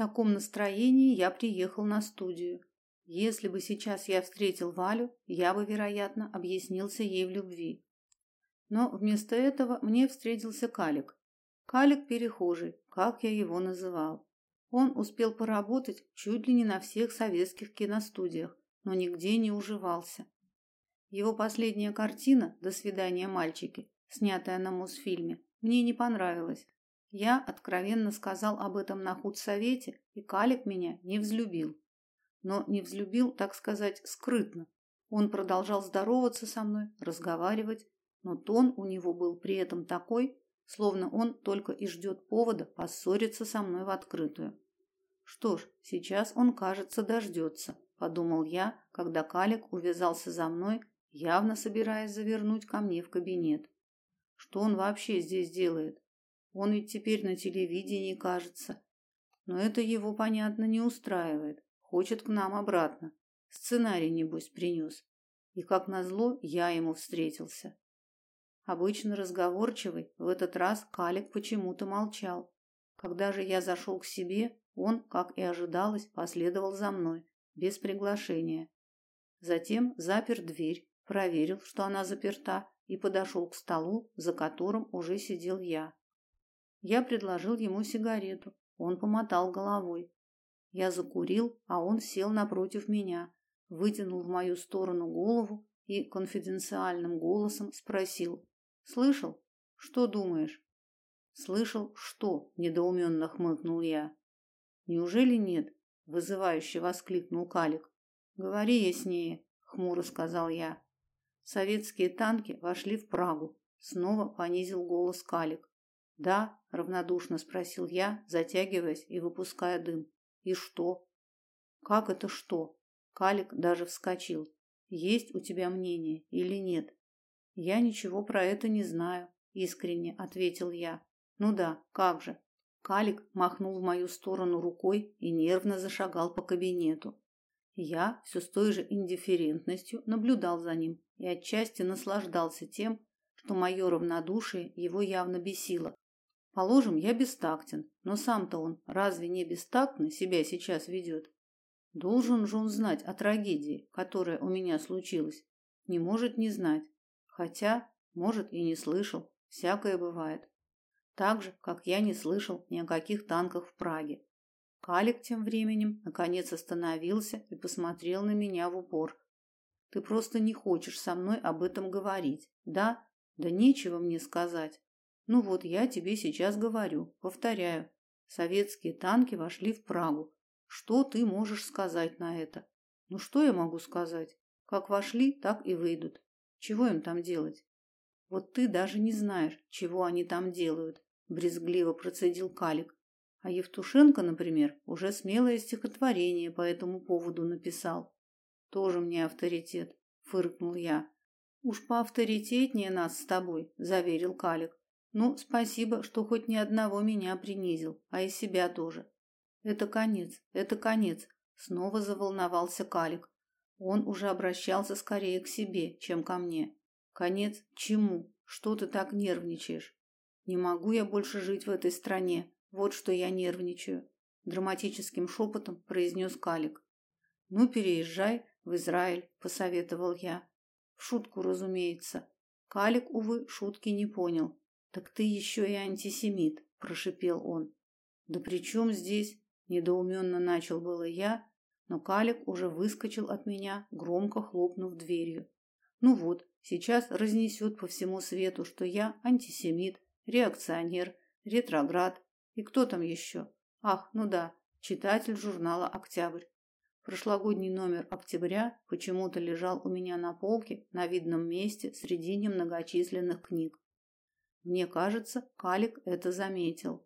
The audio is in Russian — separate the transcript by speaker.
Speaker 1: таком настроении я приехал на студию. Если бы сейчас я встретил Валю, я бы, вероятно, объяснился ей в любви. Но вместо этого мне встретился Калик. Калик перехожий, как я его называл. Он успел поработать чуть ли не на всех советских киностудиях, но нигде не уживался. Его последняя картина «До свидания, мальчики», снятая на Мосфильме, мне не понравилась. Я откровенно сказал об этом на худсовете, и Калик меня не взлюбил. Но не взлюбил, так сказать, скрытно. Он продолжал здороваться со мной, разговаривать, но тон у него был при этом такой, словно он только и ждет повода поссориться со мной в открытую. Что ж, сейчас он, кажется, дождется, подумал я, когда Калик увязался за мной, явно собираясь завернуть ко мне в кабинет. Что он вообще здесь делает? Он ведь теперь на телевидении, кажется. Но это его, понятно, не устраивает. Хочет к нам обратно. Сценарий, небось, принес. И, как назло, я ему встретился. Обычно разговорчивый, в этот раз Калик почему-то молчал. Когда же я зашел к себе, он, как и ожидалось, последовал за мной, без приглашения. Затем запер дверь, проверил, что она заперта, и подошел к столу, за которым уже сидел я. Я предложил ему сигарету. Он помотал головой. Я закурил, а он сел напротив меня, вытянул в мою сторону голову и конфиденциальным голосом спросил: "Слышал? Что думаешь?" "Слышал, что?" недоуменно хмыкнул я. "Неужели нет?" вызывающе воскликнул Калик. "Говори яснее", хмуро сказал я. Советские танки вошли в Прагу. Снова понизил голос Калик. "Да?" Равнодушно спросил я, затягиваясь и выпуская дым. "И что?" "Как это что?" Калик даже вскочил. "Есть у тебя мнение или нет?" "Я ничего про это не знаю", искренне ответил я. "Ну да, как же?" Калик махнул в мою сторону рукой и нервно зашагал по кабинету. Я все с той же индифферентностью наблюдал за ним и отчасти наслаждался тем, что мое равнодушие его явно бесило. Положим, я бестактен, но сам-то он разве не бестактно себя сейчас ведет? Должен же он знать о трагедии, которая у меня случилась. Не может не знать. Хотя, может, и не слышал. Всякое бывает. Так же, как я не слышал ни о каких танках в Праге. Калик тем временем наконец остановился и посмотрел на меня в упор. Ты просто не хочешь со мной об этом говорить, да? Да нечего мне сказать. Ну вот я тебе сейчас говорю, повторяю. Советские танки вошли в Прагу. Что ты можешь сказать на это? Ну что я могу сказать? Как вошли, так и выйдут. Чего им там делать? Вот ты даже не знаешь, чего они там делают, брезгливо процедил Калик. А Евтушенко, например, уже смелое стихотворение по этому поводу написал. Тоже мне авторитет, фыркнул я. Уж поавторитетнее нас с тобой, заверил Калик. Ну, спасибо, что хоть ни одного меня принизил, а и себя тоже. Это конец, это конец, снова заволновался Калик. Он уже обращался скорее к себе, чем ко мне. Конец чему? Что ты так нервничаешь? Не могу я больше жить в этой стране. Вот что я нервничаю, драматическим шепотом произнес Калик. Ну, переезжай в Израиль, посоветовал я. В шутку, разумеется. Калик увы шутки не понял. Так ты еще и антисемит, прошипел он. Да при чем здесь? недоуменно начал было я, но Калик уже выскочил от меня, громко хлопнув дверью. Ну вот, сейчас разнесет по всему свету, что я антисемит, реакционер, ретроград и кто там еще? Ах, ну да, читатель журнала Октябрь. Прошлогодний номер Октября почему-то лежал у меня на полке на видном месте среди немногочисленных книг. Мне кажется, Калик это заметил.